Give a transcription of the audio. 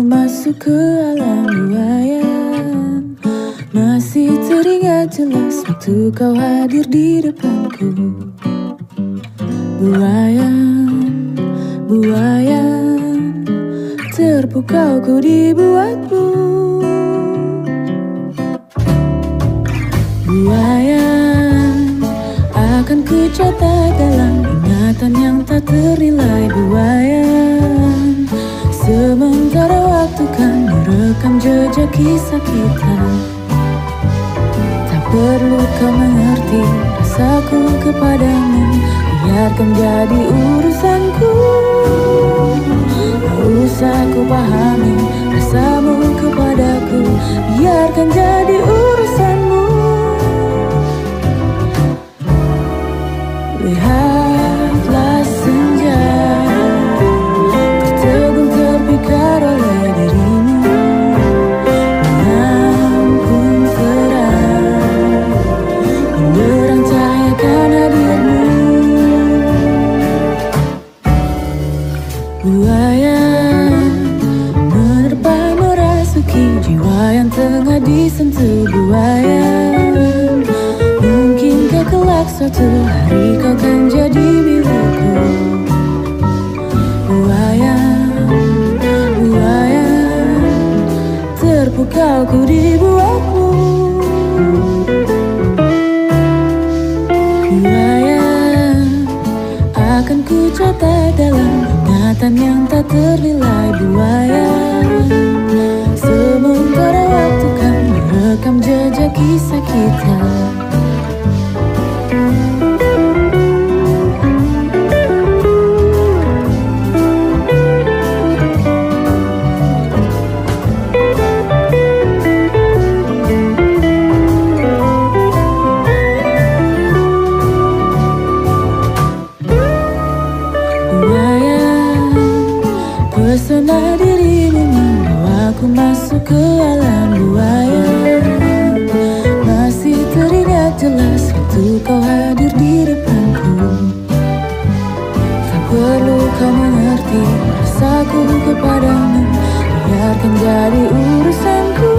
Aku masuk ke alam buayan Masih teringat jelas waktu kau hadir di depanku. Buayan, buayan Terpukau ku dibuatmu. Buayan akan ku catat dalam ingatan yang tak ternilai. Buayan Sementara waktu kan merekam jejak kisah kita. Tak perlu kau mengerti rasaku kepadamu. Biarkan jadi urusanku. Tak usah ku pahami disentuh buaya Mungkinkah kelak suatu hari kau kan jadi milikku. Buaya, buaya Terpukau ku dibuatmu. Buaya akan ku catat dalam ingatan yang tak ternilai. Buaya Buaya Pesona dirimu membawaku masuk ke alam buaya jelas waktu kau hadir di depanku. Tak perlu kau mengerti rasaku kepadamu Biarkan jadi urusanku